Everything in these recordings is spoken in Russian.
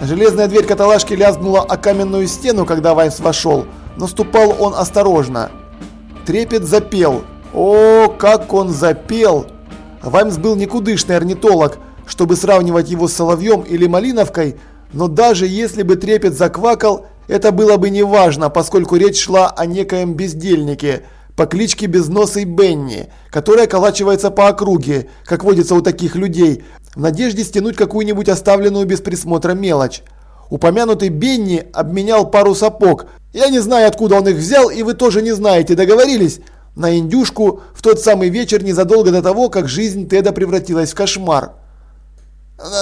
Железная дверь каталажки лязгнула о каменную стену, когда Ваймс вошел, но ступал он осторожно. Трепет запел. О, как он запел! Ваймс был никудышный орнитолог, чтобы сравнивать его с соловьем или малиновкой, но даже если бы трепет заквакал, это было бы неважно, поскольку речь шла о некоем бездельнике по кличке Безносый Бенни, который околачивается по округе, как водится у таких людей, в надежде стянуть какую-нибудь оставленную без присмотра мелочь. Упомянутый Бенни обменял пару сапог. Я не знаю, откуда он их взял, и вы тоже не знаете, договорились? На индюшку в тот самый вечер незадолго до того, как жизнь Теда превратилась в кошмар.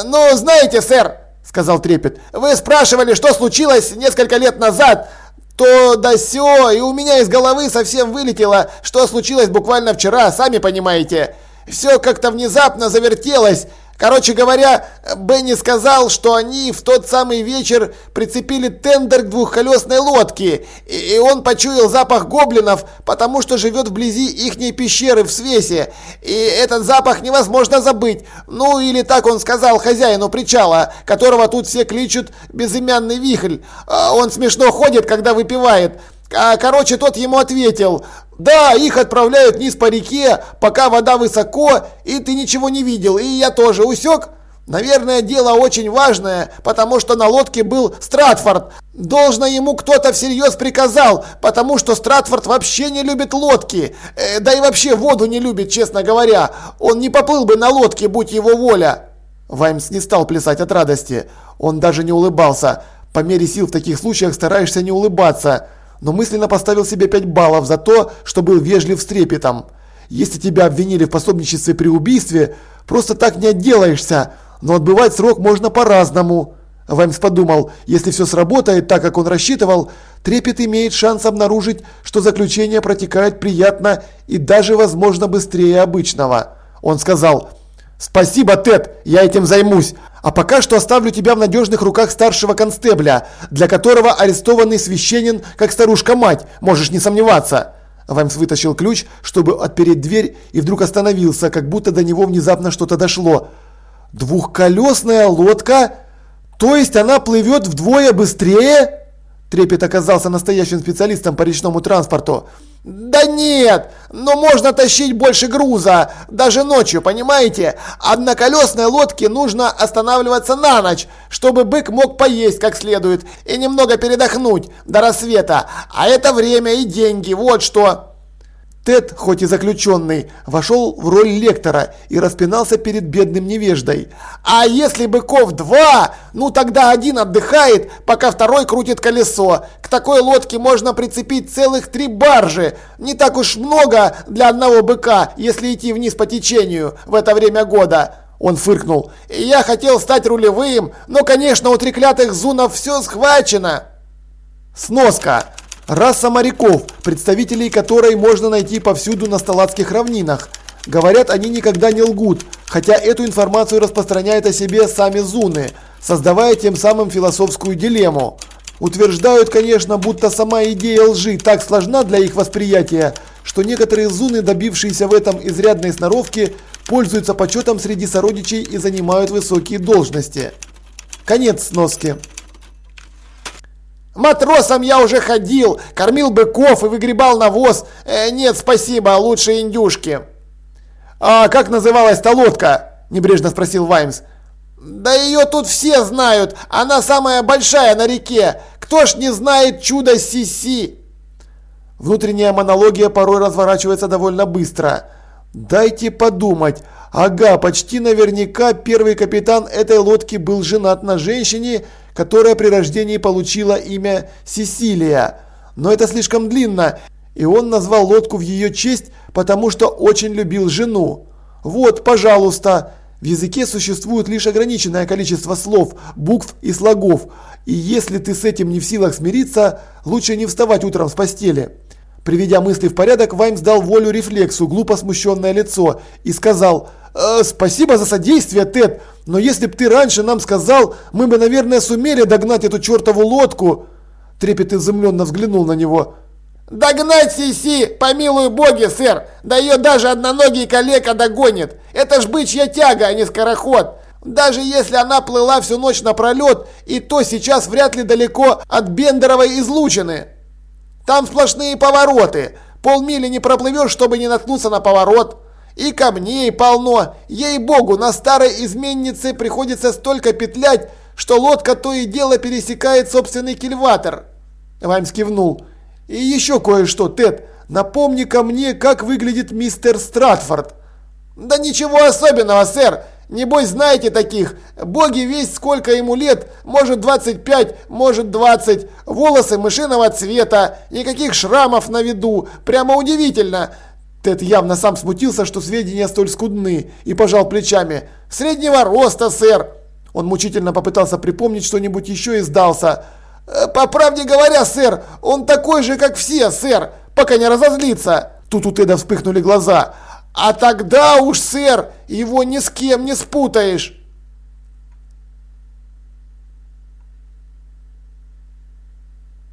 «Ну, знаете, сэр», — сказал Трепет, — «вы спрашивали, что случилось несколько лет назад, то да сё, и у меня из головы совсем вылетело, что случилось буквально вчера, сами понимаете. Все как-то внезапно завертелось, Короче говоря, Бенни сказал, что они в тот самый вечер прицепили тендер к двухколесной лодке, и он почуял запах гоблинов, потому что живет вблизи ихней пещеры в свесе, и этот запах невозможно забыть. Ну или так он сказал хозяину причала, которого тут все кличут безымянный вихрь. А он смешно ходит, когда выпивает. А, короче, тот ему ответил, да, их отправляют вниз по реке, пока вода высоко, и ты ничего не видел, и я тоже усек. Наверное, дело очень важное, потому что на лодке был Стратфорд. Должно ему кто-то всерьез приказал, потому что Стратфорд вообще не любит лодки. Э, да и вообще воду не любит, честно говоря. Он не поплыл бы на лодке, будь его воля. Ваймс не стал плясать от радости. Он даже не улыбался. По мере сил в таких случаях стараешься не улыбаться но мысленно поставил себе 5 баллов за то, что был вежлив с трепетом. Если тебя обвинили в пособничестве при убийстве, просто так не отделаешься, но отбывать срок можно по-разному. Ваймс подумал, если все сработает так, как он рассчитывал, трепет имеет шанс обнаружить, что заключение протекает приятно и даже, возможно, быстрее обычного. Он сказал, «Спасибо, Тед, я этим займусь. А пока что оставлю тебя в надежных руках старшего констебля, для которого арестованный священен, как старушка-мать, можешь не сомневаться». Ваймс вытащил ключ, чтобы отпереть дверь, и вдруг остановился, как будто до него внезапно что-то дошло. «Двухколесная лодка? То есть она плывет вдвое быстрее?» Трепет оказался настоящим специалистом по речному транспорту. Да нет, но можно тащить больше груза, даже ночью, понимаете? Одноколесной лодке нужно останавливаться на ночь, чтобы бык мог поесть как следует и немного передохнуть до рассвета. А это время и деньги, вот что. Тед, хоть и заключенный, вошел в роль лектора и распинался перед бедным невеждой. «А если быков два, ну тогда один отдыхает, пока второй крутит колесо. К такой лодке можно прицепить целых три баржи. Не так уж много для одного быка, если идти вниз по течению в это время года». Он фыркнул. «Я хотел стать рулевым, но, конечно, у треклятых зунов все схвачено». Сноска. Раса моряков, представителей которой можно найти повсюду на Сталатских равнинах. Говорят, они никогда не лгут, хотя эту информацию распространяют о себе сами зуны, создавая тем самым философскую дилемму. Утверждают, конечно, будто сама идея лжи так сложна для их восприятия, что некоторые зуны, добившиеся в этом изрядной сноровки, пользуются почетом среди сородичей и занимают высокие должности. Конец сноски. Матросом я уже ходил, кормил быков и выгребал навоз. Э, нет, спасибо, лучше индюшки. А как называлась та лодка? Небрежно спросил Ваймс. Да ее тут все знают, она самая большая на реке. Кто ж не знает чудо Сиси? Внутренняя монология порой разворачивается довольно быстро. Дайте подумать. Ага, почти наверняка первый капитан этой лодки был женат на женщине, которая при рождении получила имя Сесилия. Но это слишком длинно, и он назвал лодку в ее честь, потому что очень любил жену. Вот, пожалуйста. В языке существует лишь ограниченное количество слов, букв и слогов, и если ты с этим не в силах смириться, лучше не вставать утром с постели. Приведя мысли в порядок, Ваймс дал волю рефлексу, глупо смущенное лицо, и сказал «Э, «Спасибо за содействие, Тед, но если б ты раньше нам сказал, мы бы, наверное, сумели догнать эту чертову лодку». Трепет изумленно взглянул на него. «Догнать Сиси, помилуй боги, сэр! Да ее даже одноногий калека догонит! Это ж бычья тяга, а не скороход! Даже если она плыла всю ночь напролет, и то сейчас вряд ли далеко от Бендеровой излучины. Там сплошные повороты. Полмили не проплывешь, чтобы не наткнуться на поворот. И камней полно. Ей-богу, на старой изменнице приходится столько петлять, что лодка то и дело пересекает собственный кильватор. Ваймс кивнул. И еще кое-что, Тед. Напомни-ка мне, как выглядит мистер Стратфорд. Да ничего особенного, сэр. Небось знаете таких. Боги весь сколько ему лет, может 25, может 20. Волосы мышиного цвета, никаких шрамов на виду. Прямо удивительно. Тед явно сам смутился, что сведения столь скудны, и пожал плечами. «Среднего роста, сэр!» Он мучительно попытался припомнить что-нибудь еще и сдался. «Э, «По правде говоря, сэр, он такой же, как все, сэр, пока не разозлится!» Тут у Теда вспыхнули глаза. «А тогда уж, сэр, его ни с кем не спутаешь!»